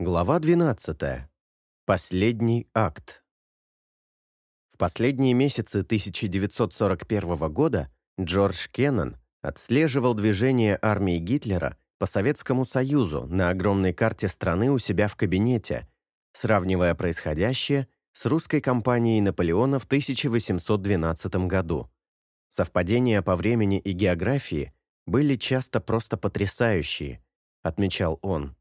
Глава 12. Последний акт. В последние месяцы 1941 года Джордж Кеннон отслеживал движение армии Гитлера по Советскому Союзу на огромной карте страны у себя в кабинете, сравнивая происходящее с русской кампанией Наполеона в 1812 году. Совпадения по времени и географии были часто просто потрясающие, отмечал он.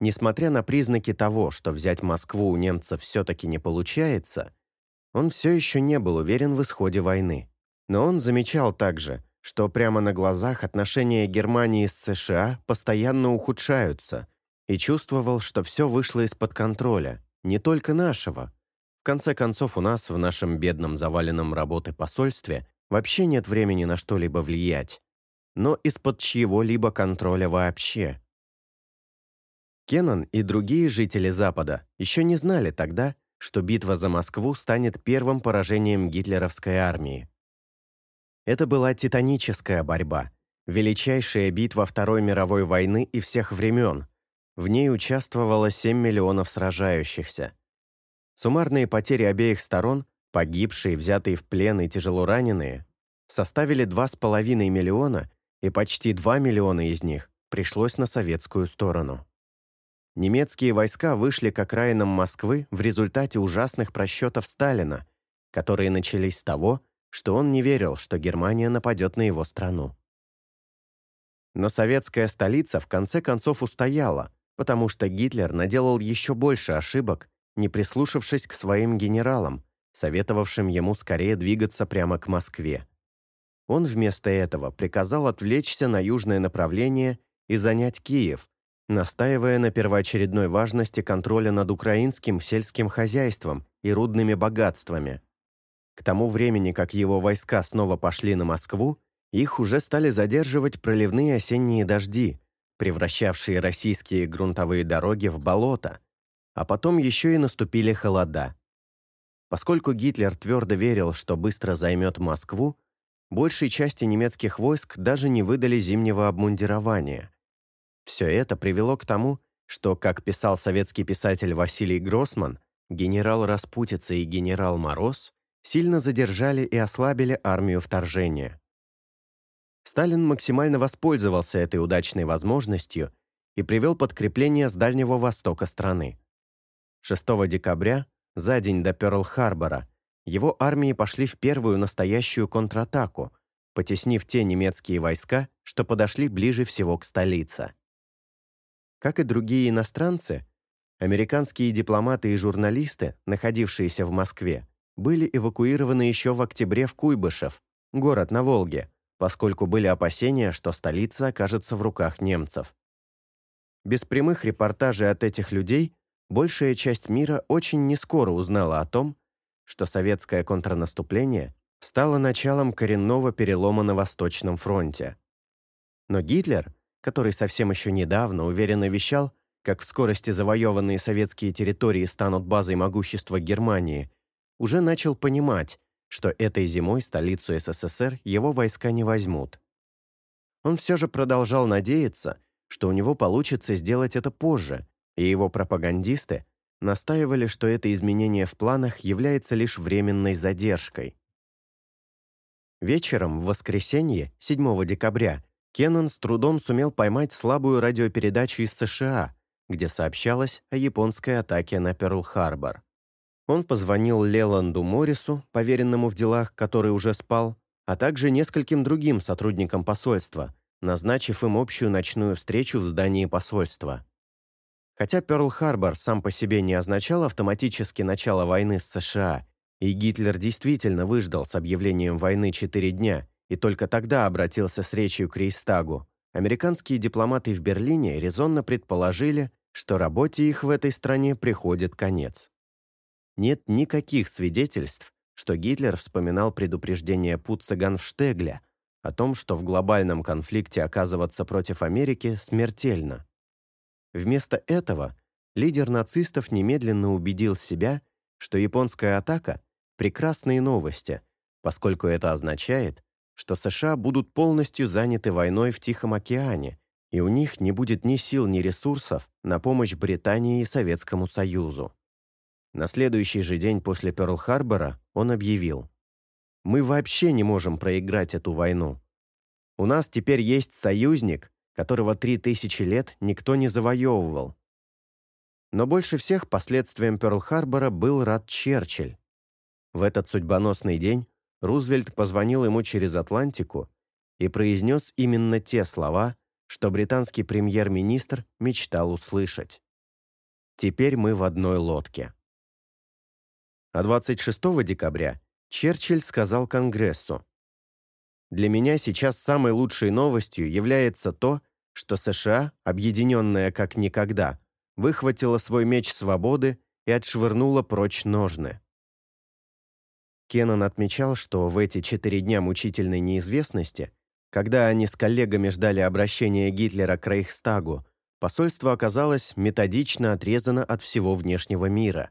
Несмотря на признаки того, что взять Москву у немцев все-таки не получается, он все еще не был уверен в исходе войны. Но он замечал также, что прямо на глазах отношения Германии с США постоянно ухудшаются, и чувствовал, что все вышло из-под контроля, не только нашего. В конце концов, у нас в нашем бедном заваленном работы посольстве вообще нет времени на что-либо влиять, но из-под чьего-либо контроля вообще. Кеннон и другие жители Запада еще не знали тогда, что битва за Москву станет первым поражением гитлеровской армии. Это была титаническая борьба, величайшая битва Второй мировой войны и всех времен. В ней участвовало 7 миллионов сражающихся. Суммарные потери обеих сторон, погибшие, взятые в плен и тяжело раненые, составили 2,5 миллиона, и почти 2 миллиона из них пришлось на советскую сторону немецкие войска вышли к окраинам Москвы в результате ужасных просчетов Сталина, которые начались с того, что он не верил, что Германия нападет на его страну. Но советская столица в конце концов устояла, потому что Гитлер наделал еще больше ошибок, не прислушавшись к своим генералам, советовавшим ему скорее двигаться прямо к Москве. Он вместо этого приказал отвлечься на южное направление и занять Киев, настаивая на первоочередной важности контроля над украинским сельским хозяйством и рудными богатствами. К тому времени, как его войска снова пошли на Москву, их уже стали задерживать проливные осенние дожди, превращавшие российские грунтовые дороги в болото, а потом еще и наступили холода. Поскольку Гитлер твердо верил, что быстро займет Москву, большей части немецких войск даже не выдали зимнего обмундирования – все это привело к тому, что, как писал советский писатель Василий Гроссман, генерал Распутица и генерал Мороз сильно задержали и ослабили армию вторжения. Сталин максимально воспользовался этой удачной возможностью и привел подкрепление с Дальнего Востока страны. 6 декабря, за день до Пёрл-Харбора, его армии пошли в первую настоящую контратаку, потеснив те немецкие войска, что подошли ближе всего к столице. Как и другие иностранцы, американские дипломаты и журналисты, находившиеся в Москве, были эвакуированы еще в октябре в Куйбышев, город на Волге, поскольку были опасения, что столица окажется в руках немцев. Без прямых репортажей от этих людей большая часть мира очень нескоро узнала о том, что советское контрнаступление стало началом коренного перелома на Восточном фронте. Но Гитлер – который совсем еще недавно уверенно вещал, как в скорости завоеванные советские территории станут базой могущества Германии, уже начал понимать, что этой зимой столицу СССР его войска не возьмут. Он все же продолжал надеяться, что у него получится сделать это позже, и его пропагандисты настаивали, что это изменение в планах является лишь временной задержкой. Вечером в воскресенье, 7 декабря, Кеннон с трудом сумел поймать слабую радиопередачу из США, где сообщалось о японской атаке на Пёрл-Харбор. Он позвонил Леланду Моррису, поверенному в делах, который уже спал, а также нескольким другим сотрудникам посольства, назначив им общую ночную встречу в здании посольства. Хотя Пёрл-Харбор сам по себе не означал автоматически начало войны с США, и Гитлер действительно выждал с объявлением войны четыре дня и только тогда обратился с речью к Рейстагу, американские дипломаты в Берлине резонно предположили, что работе их в этой стране приходит конец. Нет никаких свидетельств, что Гитлер вспоминал предупреждение Путца Ганфштегля о том, что в глобальном конфликте оказываться против Америки смертельно. Вместо этого лидер нацистов немедленно убедил себя, что японская атака – прекрасные новости, поскольку это означает, что США будут полностью заняты войной в Тихом океане, и у них не будет ни сил, ни ресурсов на помощь Британии и Советскому Союзу. На следующий же день после Пёрл-Харбора он объявил, «Мы вообще не можем проиграть эту войну. У нас теперь есть союзник, которого три тысячи лет никто не завоевывал. Но больше всех последствиям Пёрл-Харбора был рад Черчилль. В этот судьбоносный день Рузвельт позвонил ему через Атлантику и произнес именно те слова, что британский премьер-министр мечтал услышать. «Теперь мы в одной лодке». А 26 декабря Черчилль сказал Конгрессу, «Для меня сейчас самой лучшей новостью является то, что США, объединенная как никогда, выхватила свой меч свободы и отшвырнула прочь ножны. Кеннон отмечал, что в эти четыре дня мучительной неизвестности, когда они с коллегами ждали обращения Гитлера к Рейхстагу, посольство оказалось методично отрезано от всего внешнего мира.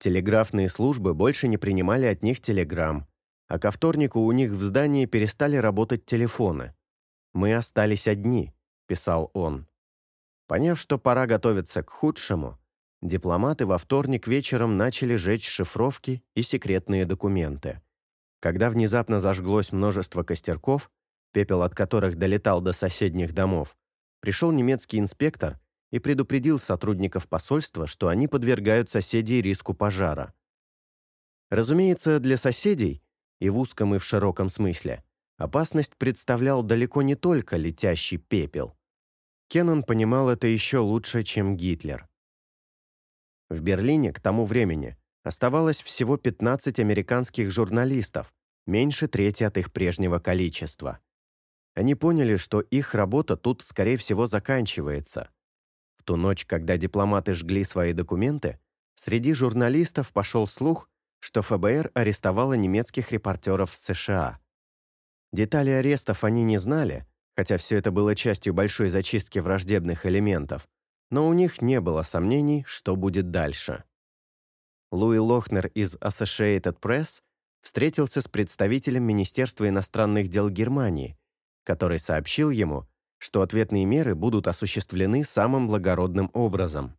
Телеграфные службы больше не принимали от них телеграмм, а ко вторнику у них в здании перестали работать телефоны. «Мы остались одни», — писал он. Поняв, что пора готовиться к худшему, дипломаты во вторник вечером начали жечь шифровки и секретные документы. Когда внезапно зажглось множество костерков, пепел от которых долетал до соседних домов, пришел немецкий инспектор и предупредил сотрудников посольства, что они подвергают соседей риску пожара. Разумеется, для соседей, и в узком, и в широком смысле, опасность представлял далеко не только летящий пепел – Кеннон понимал это еще лучше, чем Гитлер. В Берлине к тому времени оставалось всего 15 американских журналистов, меньше трети от их прежнего количества. Они поняли, что их работа тут, скорее всего, заканчивается. В ту ночь, когда дипломаты жгли свои документы, среди журналистов пошел слух, что ФБР арестовало немецких репортеров в США. Детали арестов они не знали, хотя все это было частью большой зачистки враждебных элементов, но у них не было сомнений, что будет дальше. Луи Лохнер из Associated Press встретился с представителем Министерства иностранных дел Германии, который сообщил ему, что ответные меры будут осуществлены самым благородным образом.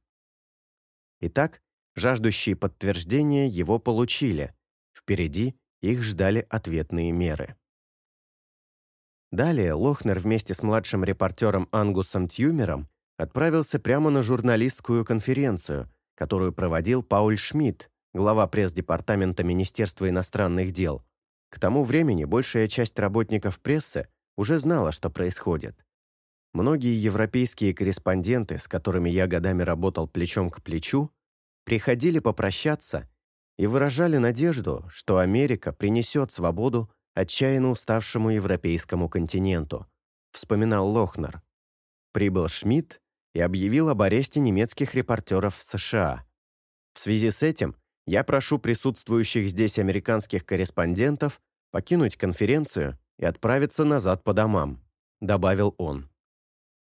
Итак, жаждущие подтверждения его получили. Впереди их ждали ответные меры. Далее Лохнер вместе с младшим репортером Ангусом Тьюмером отправился прямо на журналистскую конференцию, которую проводил Пауль Шмидт, глава пресс-департамента Министерства иностранных дел. К тому времени большая часть работников прессы уже знала, что происходит. Многие европейские корреспонденты, с которыми я годами работал плечом к плечу, приходили попрощаться и выражали надежду, что Америка принесет свободу отчаянно уставшему европейскому континенту, вспоминал Лохнер. Прибыл Шмидт и объявил об аресте немецких репортеров в США. В связи с этим я прошу присутствующих здесь американских корреспондентов покинуть конференцию и отправиться назад по домам, добавил он.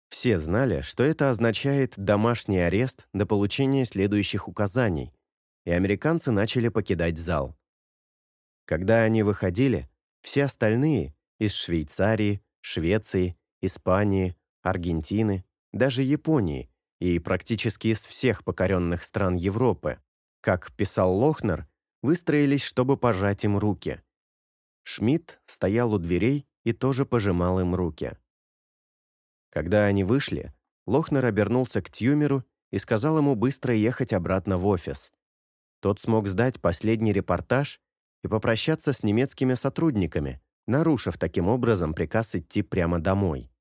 Все знали, что это означает домашний арест до получения следующих указаний, и американцы начали покидать зал. Когда они выходили, все остальные из Швейцарии, Швеции, Испании, Аргентины, даже Японии и практически из всех покоренных стран Европы, как писал Лохнер, выстроились, чтобы пожать им руки. Шмидт стоял у дверей и тоже пожимал им руки. Когда они вышли, Лохнер обернулся к Тьюмеру и сказал ему быстро ехать обратно в офис. Тот смог сдать последний репортаж и попрощаться с немецкими сотрудниками, нарушив таким образом приказ идти прямо домой.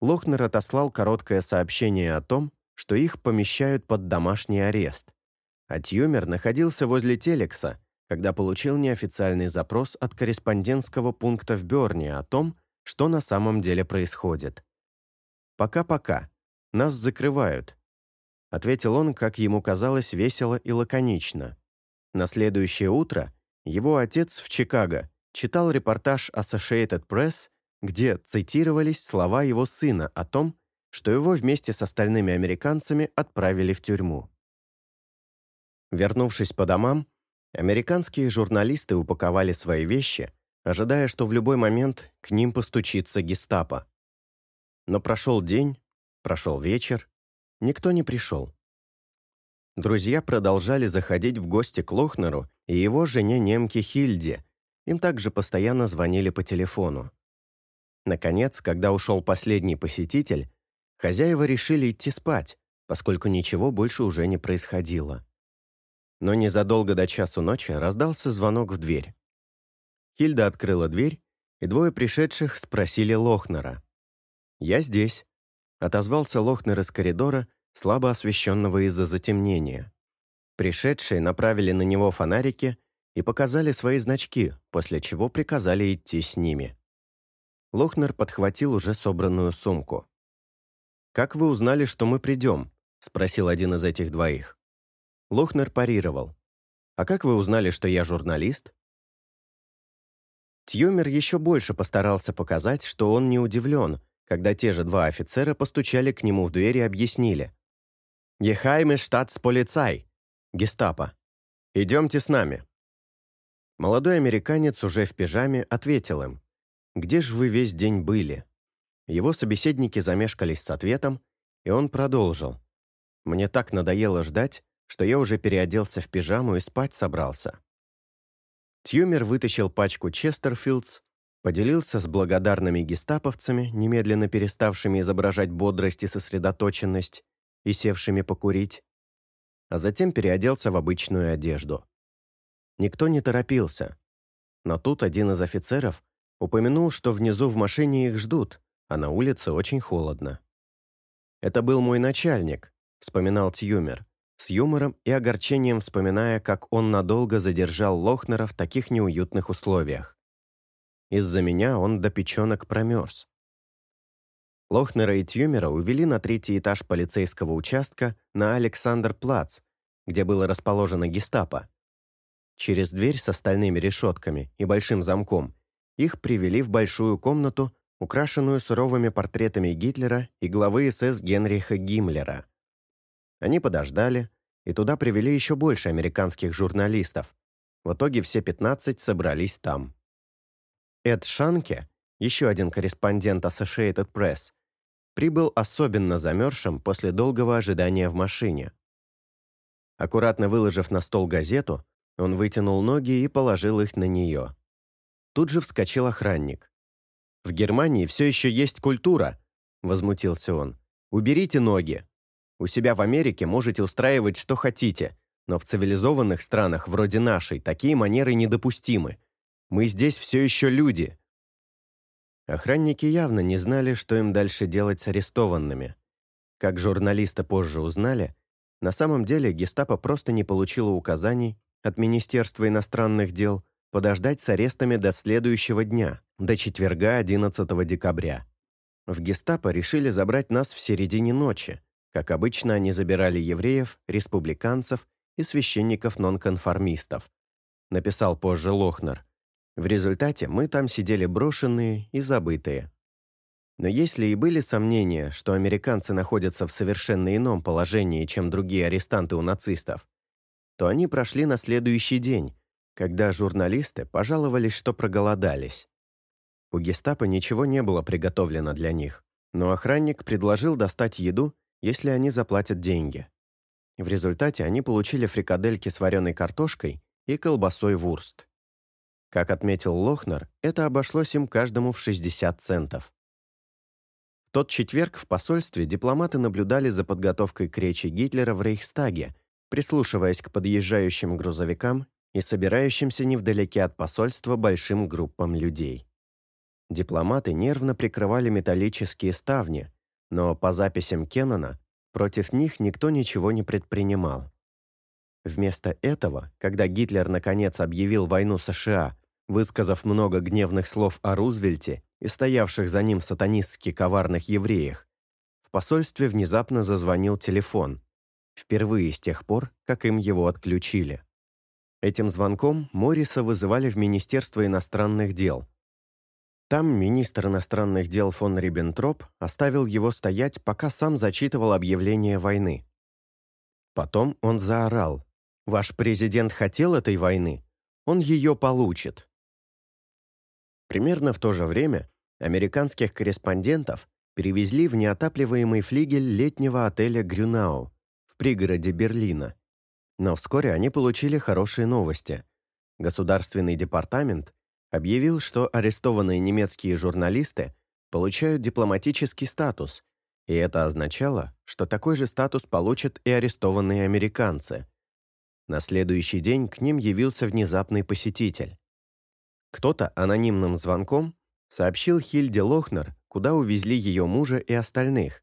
Лохнер отослал короткое сообщение о том, что их помещают под домашний арест. А Тьюмер находился возле Телекса, когда получил неофициальный запрос от корреспондентского пункта в Бёрне о том, что на самом деле происходит. «Пока-пока. Нас закрывают», — ответил он, как ему казалось, весело и лаконично. На следующее утро его отец в Чикаго читал репортаж Associated Press, где цитировались слова его сына о том, что его вместе с остальными американцами отправили в тюрьму. Вернувшись по домам, американские журналисты упаковали свои вещи, ожидая, что в любой момент к ним постучится гестапо. Но прошел день, Прошел вечер. Никто не пришел. Друзья продолжали заходить в гости к Лохнеру и его жене-немке Хильде. Им также постоянно звонили по телефону. Наконец, когда ушел последний посетитель, хозяева решили идти спать, поскольку ничего больше уже не происходило. Но незадолго до часу ночи раздался звонок в дверь. Хильда открыла дверь, и двое пришедших спросили Лохнера. «Я здесь», — отозвался Лохнер из коридора, слабо освещенного из-за затемнения. Пришедшие направили на него фонарики и показали свои значки, после чего приказали идти с ними. Лохнер подхватил уже собранную сумку. «Как вы узнали, что мы придем?» — спросил один из этих двоих. Лохнер парировал. «А как вы узнали, что я журналист?» Тьюмер еще больше постарался показать, что он не удивлен, когда те же два офицера постучали к нему в дверь и объяснили. «Ехайме штатсполицай!» «Гестапо. Идемте с нами». Молодой американец уже в пижаме ответил им. «Где же вы весь день были?» Его собеседники замешкались с ответом, и он продолжил. «Мне так надоело ждать, что я уже переоделся в пижаму и спать собрался». Тьюмер вытащил пачку Честерфилдс, поделился с благодарными гестаповцами, немедленно переставшими изображать бодрость и сосредоточенность, и севшими покурить, а затем переоделся в обычную одежду. Никто не торопился. Но тут один из офицеров упомянул, что внизу в машине их ждут, а на улице очень холодно. «Это был мой начальник», — вспоминал Тьюмер, с юмором и огорчением вспоминая, как он надолго задержал Лохнера в таких неуютных условиях. Из-за меня он до печенок промерз. Лохнера и Тьюмера увели на третий этаж полицейского участка на Александр-Плац, где было расположено гестапо. Через дверь с остальными решетками и большим замком их привели в большую комнату, украшенную суровыми портретами Гитлера и главы СС Генриха Гиммлера. Они подождали, и туда привели еще больше американских журналистов. В итоге все 15 собрались там. Эд Шанке, еще один корреспондент Associated Press, прибыл особенно замерзшим после долгого ожидания в машине. Аккуратно выложив на стол газету, он вытянул ноги и положил их на нее. Тут же вскочил охранник. «В Германии все еще есть культура», — возмутился он. «Уберите ноги. У себя в Америке можете устраивать, что хотите, но в цивилизованных странах, вроде нашей, такие манеры недопустимы. Мы здесь все еще люди, Охранники явно не знали, что им дальше делать с арестованными. Как журналисты позже узнали, на самом деле гестапо просто не получило указаний от Министерства иностранных дел подождать с арестами до следующего дня, до четверга 11 декабря. В гестапо решили забрать нас в середине ночи. Как обычно, они забирали евреев, республиканцев и священников-нонконформистов. Написал позже Лохнер. В результате мы там сидели брошенные и забытые. Но если и были сомнения, что американцы находятся в совершенно ином положении, чем другие арестанты у нацистов, то они прошли на следующий день, когда журналисты пожаловались, что проголодались. У гестапо ничего не было приготовлено для них, но охранник предложил достать еду, если они заплатят деньги. В результате они получили фрикадельки с вареной картошкой и колбасой вурст. Как отметил Лохнер, это обошлось им каждому в 60 центов. В тот четверг в посольстве дипломаты наблюдали за подготовкой к речи Гитлера в Рейхстаге, прислушиваясь к подъезжающим грузовикам и собирающимся невдалеке от посольства большим группам людей. Дипломаты нервно прикрывали металлические ставни, но по записям Кеннона против них никто ничего не предпринимал. Вместо этого, когда Гитлер наконец объявил войну США высказав много гневных слов о Рузвельте и стоявших за ним сатанистски коварных евреях, в посольстве внезапно зазвонил телефон, впервые с тех пор, как им его отключили. Этим звонком Морриса вызывали в Министерство иностранных дел. Там министр иностранных дел фон Риббентроп оставил его стоять, пока сам зачитывал объявление войны. Потом он заорал. «Ваш президент хотел этой войны? Он ее получит». Примерно в то же время американских корреспондентов перевезли в неотапливаемый флигель летнего отеля «Грюнау» в пригороде Берлина. Но вскоре они получили хорошие новости. Государственный департамент объявил, что арестованные немецкие журналисты получают дипломатический статус, и это означало, что такой же статус получат и арестованные американцы. На следующий день к ним явился внезапный посетитель. Кто-то анонимным звонком сообщил Хильде Лохнер, куда увезли ее мужа и остальных.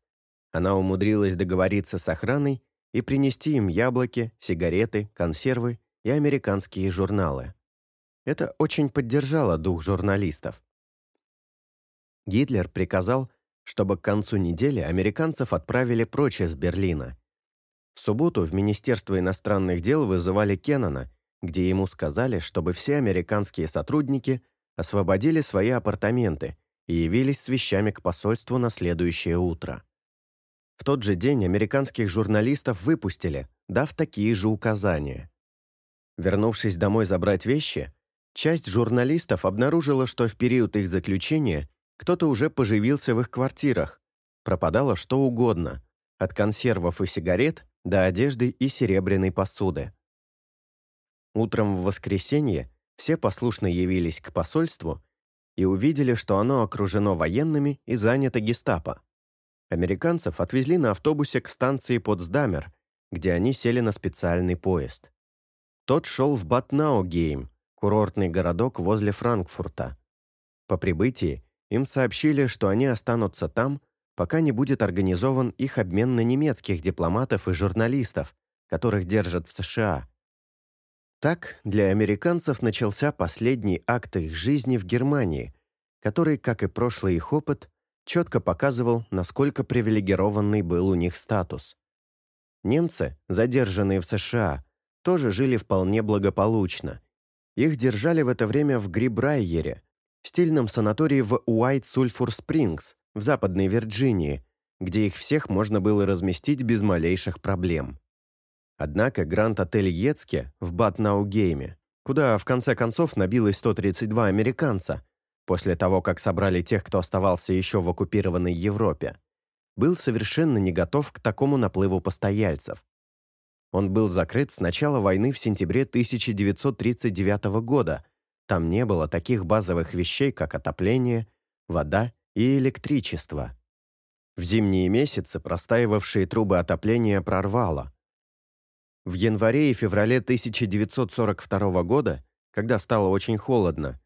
Она умудрилась договориться с охраной и принести им яблоки, сигареты, консервы и американские журналы. Это очень поддержало дух журналистов. Гитлер приказал, чтобы к концу недели американцев отправили прочь из Берлина. В субботу в Министерство иностранных дел вызывали Кеннона, где ему сказали, чтобы все американские сотрудники освободили свои апартаменты и явились с вещами к посольству на следующее утро. В тот же день американских журналистов выпустили, дав такие же указания. Вернувшись домой забрать вещи, часть журналистов обнаружила, что в период их заключения кто-то уже поживился в их квартирах. Пропадало что угодно, от консервов и сигарет до одежды и серебряной посуды. Утром в воскресенье все послушно явились к посольству и увидели, что оно окружено военными и занято гестапо. Американцев отвезли на автобусе к станции Потсдамер, где они сели на специальный поезд. Тот шел в Батнаугейм, курортный городок возле Франкфурта. По прибытии им сообщили, что они останутся там, пока не будет организован их обмен на немецких дипломатов и журналистов, которых держат в США. Так, для американцев начался последний акт их жизни в Германии, который, как и прошлый их опыт, четко показывал, насколько привилегированный был у них статус. Немцы, задержанные в США, тоже жили вполне благополучно. Их держали в это время в Грибрайере, стильном санатории в Уайт-Сульфур-Спрингс в Западной Вирджинии, где их всех можно было разместить без малейших проблем. Однако Гранд-отель Ецке в Батнаугейме, куда в конце концов набилось 132 американца, после того, как собрали тех, кто оставался еще в оккупированной Европе, был совершенно не готов к такому наплыву постояльцев. Он был закрыт с начала войны в сентябре 1939 года – там не было таких базовых вещей, как отопление, вода и электричество. В зимние месяцы простаивавшие трубы отопления прорвало. В январе и феврале 1942 года, когда стало очень холодно,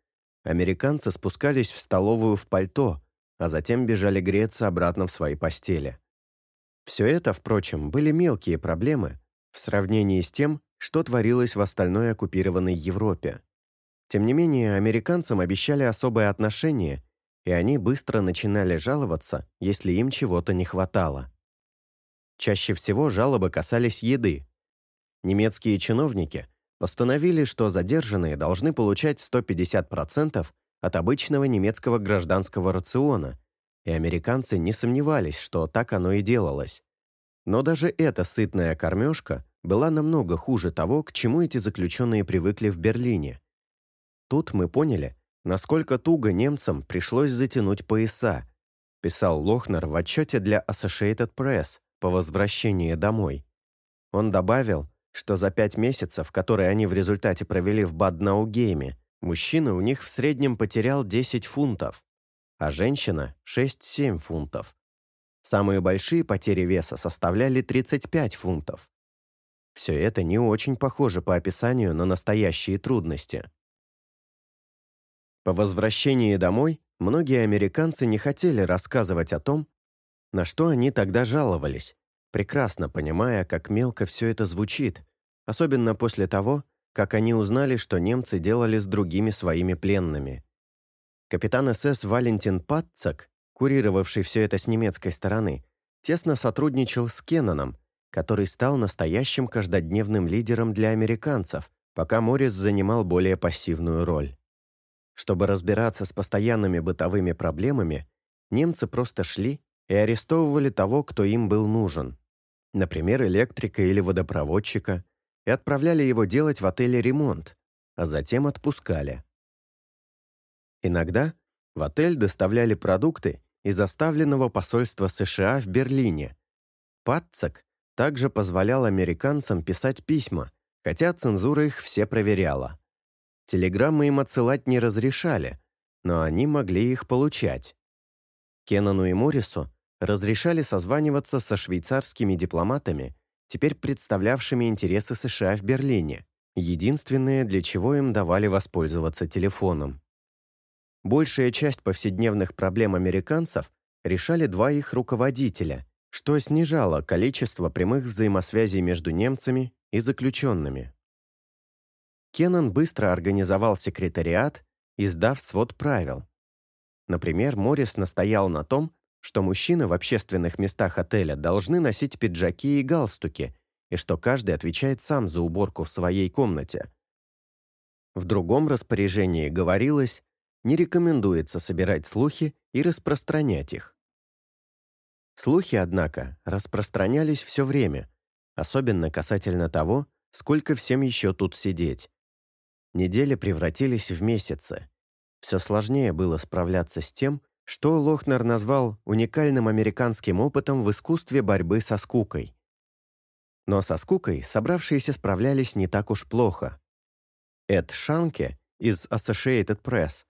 американцы спускались в столовую в пальто, а затем бежали греться обратно в свои постели. Все это, впрочем, были мелкие проблемы в сравнении с тем, что творилось в остальной оккупированной Европе. Тем не менее, американцам обещали особое отношение, и они быстро начинали жаловаться, если им чего-то не хватало. Чаще всего жалобы касались еды. Немецкие чиновники постановили, что задержанные должны получать 150% от обычного немецкого гражданского рациона, и американцы не сомневались, что так оно и делалось. Но даже эта сытная кормежка была намного хуже того, к чему эти заключенные привыкли в Берлине. Тут мы поняли, насколько туго немцам пришлось затянуть пояса, писал Лохнер в отчете для Associated Press по возвращении домой. Он добавил, что за пять месяцев, которые они в результате провели в Баднаугейме, мужчина у них в среднем потерял 10 фунтов, а женщина – 6-7 фунтов. Самые большие потери веса составляли 35 фунтов. Все это не очень похоже по описанию на настоящие трудности. По возвращении домой многие американцы не хотели рассказывать о том, на что они тогда жаловались, прекрасно понимая, как мелко все это звучит, особенно после того, как они узнали, что немцы делали с другими своими пленными. Капитан СС Валентин Патцак, курировавший все это с немецкой стороны, тесно сотрудничал с Кенноном, который стал настоящим каждодневным лидером для американцев, пока Моррис занимал более пассивную роль. Чтобы разбираться с постоянными бытовыми проблемами, немцы просто шли и арестовывали того, кто им был нужен. Например, электрика или водопроводчика, и отправляли его делать в отеле ремонт, а затем отпускали. Иногда в отель доставляли продукты из оставленного посольства США в Берлине. Патцак также позволял американцам писать письма, хотя цензура их все проверяла. Телеграммы им отсылать не разрешали, но они могли их получать. Кеннону и Моррису разрешали созваниваться со швейцарскими дипломатами, теперь представлявшими интересы США в Берлине, единственное, для чего им давали воспользоваться телефоном. Большая часть повседневных проблем американцев решали два их руководителя, что снижало количество прямых взаимосвязей между немцами и заключенными. Кеннон быстро организовал секретариат, издав свод правил. Например, Моррис настоял на том, что мужчины в общественных местах отеля должны носить пиджаки и галстуки, и что каждый отвечает сам за уборку в своей комнате. В другом распоряжении говорилось, не рекомендуется собирать слухи и распространять их. Слухи, однако, распространялись все время, особенно касательно того, сколько всем еще тут сидеть. Недели превратились в месяцы. Все сложнее было справляться с тем, что Лохнер назвал уникальным американским опытом в искусстве борьбы со скукой. Но со скукой собравшиеся справлялись не так уж плохо. Эд Шанке из Associated Press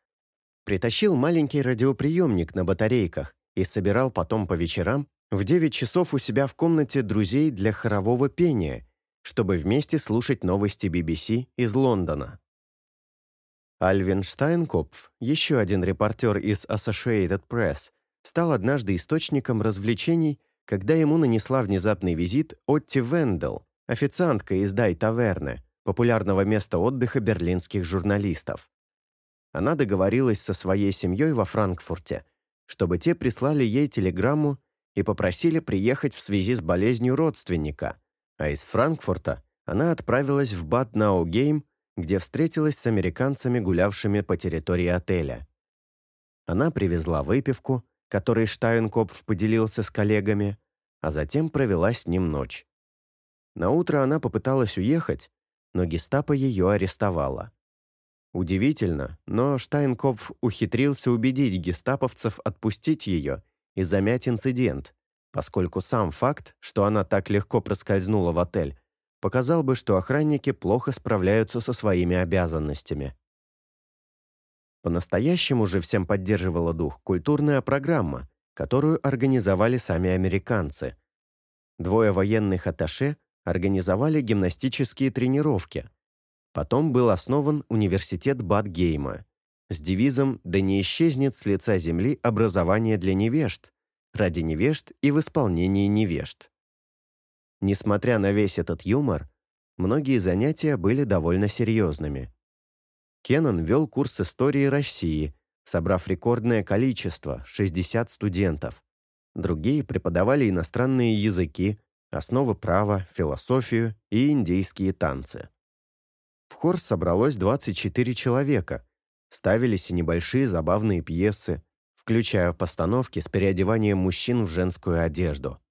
притащил маленький радиоприемник на батарейках и собирал потом по вечерам в 9 часов у себя в комнате друзей для хорового пения, чтобы вместе слушать новости BBC из Лондона. Альвин Штайнкопф, еще один репортер из Associated Press, стал однажды источником развлечений, когда ему нанесла внезапный визит Отти Вендел, официантка из Дай Таверны, популярного места отдыха берлинских журналистов. Она договорилась со своей семьей во Франкфурте, чтобы те прислали ей телеграмму и попросили приехать в связи с болезнью родственника, а из Франкфурта она отправилась в Бад Наугейм где встретилась с американцами, гулявшими по территории отеля. Она привезла выпивку, которой Штайнкопф поделился с коллегами, а затем провела с ним ночь. На утро она попыталась уехать, но гестапо ее арестовало. Удивительно, но Штайнкопф ухитрился убедить гестаповцев отпустить ее и замять инцидент, поскольку сам факт, что она так легко проскользнула в отель, показал бы, что охранники плохо справляются со своими обязанностями. По-настоящему же всем поддерживала дух культурная программа, которую организовали сами американцы. Двое военных атташе организовали гимнастические тренировки. Потом был основан университет Бадгейма с девизом «Да не исчезнет с лица земли образование для невежд, ради невежд и в исполнении невежд». Несмотря на весь этот юмор, многие занятия были довольно серьезными. Кеннон вел курс истории России, собрав рекордное количество – 60 студентов. Другие преподавали иностранные языки, основы права, философию и индейские танцы. В хор собралось 24 человека, ставились и небольшие забавные пьесы, включая постановки с переодеванием мужчин в женскую одежду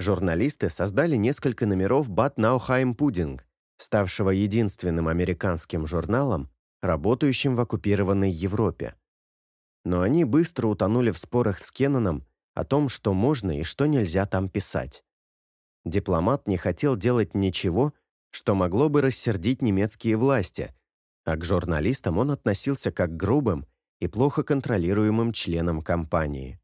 журналисты создали несколько номеров Bad Nauheim Pudding, ставшего единственным американским журналом, работающим в оккупированной Европе. Но они быстро утонули в спорах с Кенноном о том, что можно и что нельзя там писать. Дипломат не хотел делать ничего, что могло бы рассердить немецкие власти, а к журналистам он относился как к грубым и плохо контролируемым членам компании.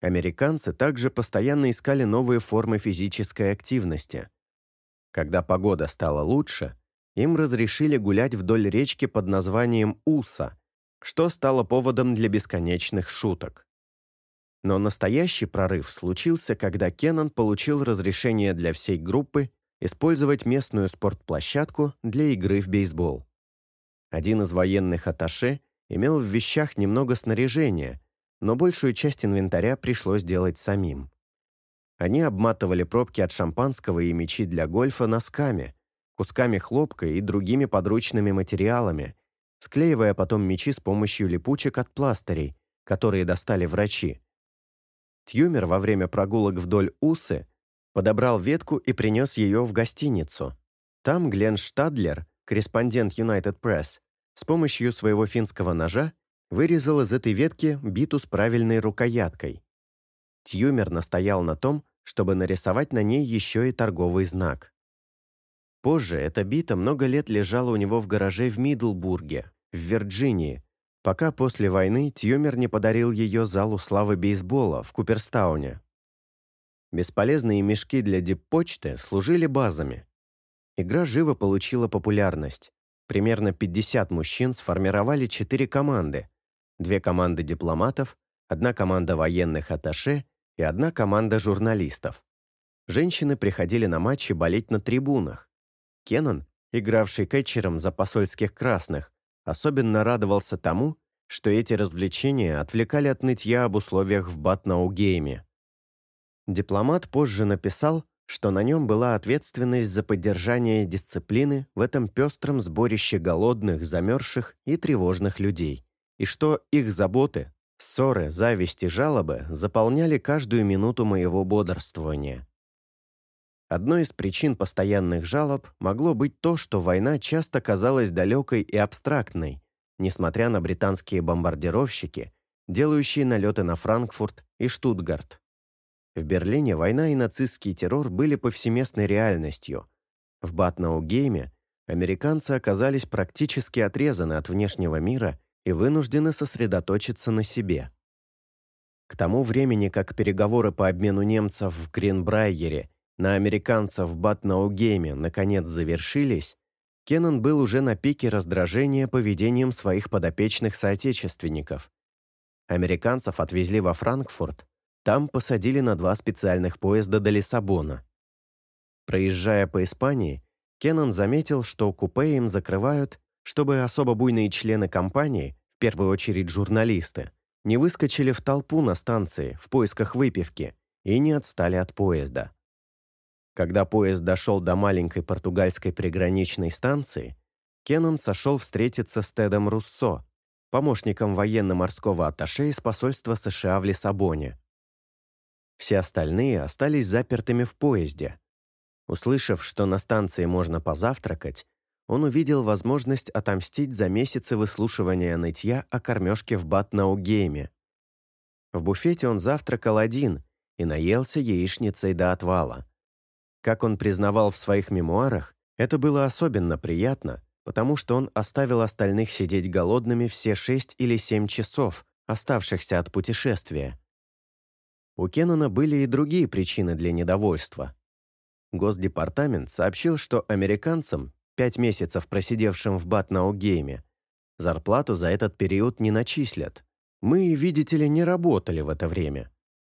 Американцы также постоянно искали новые формы физической активности. Когда погода стала лучше, им разрешили гулять вдоль речки под названием Уса, что стало поводом для бесконечных шуток. Но настоящий прорыв случился, когда Кеннон получил разрешение для всей группы использовать местную спортплощадку для игры в бейсбол. Один из военных атташе имел в вещах немного снаряжения – но большую часть инвентаря пришлось делать самим. Они обматывали пробки от шампанского и мечи для гольфа носками, кусками хлопка и другими подручными материалами, склеивая потом мечи с помощью липучек от пластырей, которые достали врачи. Тьюмер во время прогулок вдоль Усы подобрал ветку и принес ее в гостиницу. Там Глен Штадлер, корреспондент United Press, с помощью своего финского ножа вырезал из этой ветки биту с правильной рукояткой. Тьюмер настоял на том, чтобы нарисовать на ней еще и торговый знак. Позже эта бита много лет лежала у него в гараже в Мидлбурге, в Вирджинии, пока после войны Тьюмер не подарил ее залу славы бейсбола в Куперстауне. Бесполезные мешки для диппочты служили базами. Игра живо получила популярность. Примерно 50 мужчин сформировали четыре команды. Две команды дипломатов, одна команда военных атташе и одна команда журналистов. Женщины приходили на матчи болеть на трибунах. Кеннон, игравший кетчером за посольских красных, особенно радовался тому, что эти развлечения отвлекали от нытья об условиях в Батнаугейме. Дипломат позже написал, что на нем была ответственность за поддержание дисциплины в этом пестром сборище голодных, замерзших и тревожных людей, и что их заботы, ссоры, зависть и жалобы заполняли каждую минуту моего бодрствования. Одной из причин постоянных жалоб могло быть то, что война часто казалась далекой и абстрактной, несмотря на британские бомбардировщики, делающие налеты на Франкфурт и Штутгарт. В Берлине война и нацистский террор были повсеместной реальностью. В Батнаугейме американцы оказались практически отрезаны от внешнего мира и вынуждены сосредоточиться на себе. К тому времени, как переговоры по обмену немцев в Гринбрайере на американцев в Батнаугейме наконец завершились, Кеннон был уже на пике раздражения поведением своих подопечных соотечественников. Американцев отвезли во Франкфурт, там посадили на два специальных поезда до Лиссабона. Проезжая по Испании, Кеннон заметил, что купе им закрывают, чтобы особо буйные члены компании, в первую очередь журналисты, не выскочили в толпу на станции в поисках выпивки и не отстали от поезда. Когда поезд дошел до маленькой португальской приграничной станции, Кеннон сошел встретиться с Тедом Руссо, помощником военно-морского атташе из посольства США в Лиссабоне. Все остальные остались запертыми в поезде. Услышав, что на станции можно позавтракать, он увидел возможность отомстить за месяцы выслушивания нытья о кормежке в Батнаугейме. В буфете он завтракал один и наелся яичницей до отвала. Как он признавал в своих мемуарах, это было особенно приятно, потому что он оставил остальных сидеть голодными все шесть или семь часов, оставшихся от путешествия. У Кеннона были и другие причины для недовольства. Госдепартамент сообщил, что американцам, пять месяцев просидевшим в Батнаугейме, зарплату за этот период не начислят. Мы, видите ли, не работали в это время,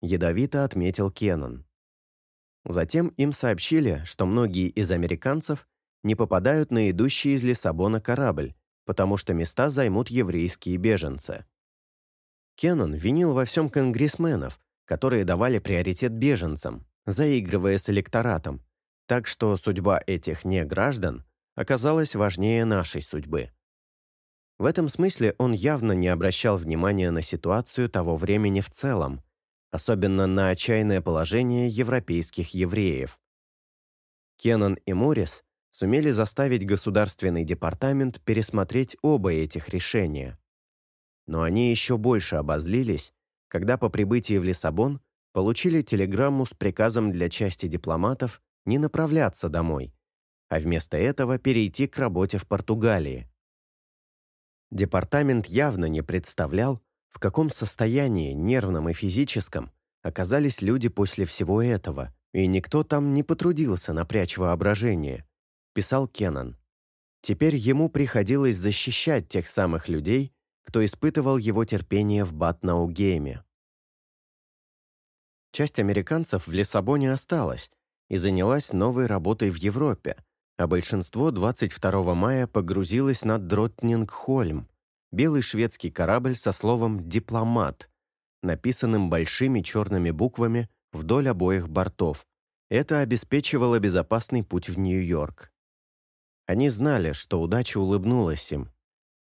ядовито отметил Кеннон. Затем им сообщили, что многие из американцев не попадают на идущий из Лиссабона корабль, потому что места займут еврейские беженцы. Кеннон винил во всем конгрессменов, которые давали приоритет беженцам, заигрывая с электоратом, так что судьба этих неграждан оказалась важнее нашей судьбы. В этом смысле он явно не обращал внимания на ситуацию того времени в целом, особенно на отчаянное положение европейских евреев. Кеннон и Моррис сумели заставить Государственный департамент пересмотреть оба этих решения. Но они еще больше обозлились, когда по прибытии в Лиссабон получили телеграмму с приказом для части дипломатов не направляться домой, а вместо этого перейти к работе в Португалии. Департамент явно не представлял, в каком состоянии, нервном и физическом, оказались люди после всего этого, и никто там не потрудился напрячь воображение, писал Кеннон. Теперь ему приходилось защищать тех самых людей, кто испытывал его терпение в Батнаугейме. Часть американцев в Лиссабоне осталась и занялась новой работой в Европе, а большинство 22 мая погрузилось на Дротнингхольм, белый шведский корабль со словом «дипломат», написанным большими черными буквами вдоль обоих бортов. Это обеспечивало безопасный путь в Нью-Йорк. Они знали, что удача улыбнулась им,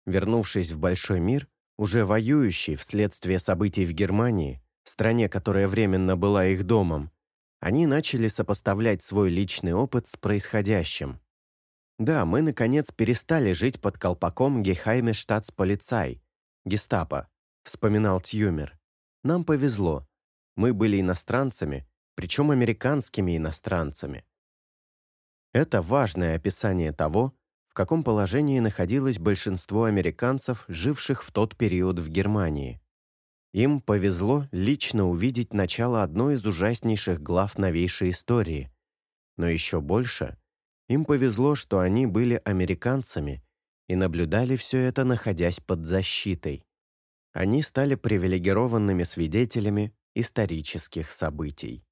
Вернувшись в большой мир, уже воюющий вследствие событий в Германии, стране, которая временно была их домом, они начали сопоставлять свой личный опыт с происходящим. Да, мы, наконец, перестали жить под колпаком Гехайме штатсполицай, гестапо, вспоминал Тьюмер. Нам повезло. Мы были иностранцами, причем американскими иностранцами. Это важное описание того, в каком положении находилось большинство американцев, живших в тот период в Германии. Им повезло лично увидеть начало одной из ужаснейших глав новейшей истории. Но еще больше им повезло, что они были американцами и наблюдали все это, находясь под защитой. Они стали привилегированными свидетелями исторических событий.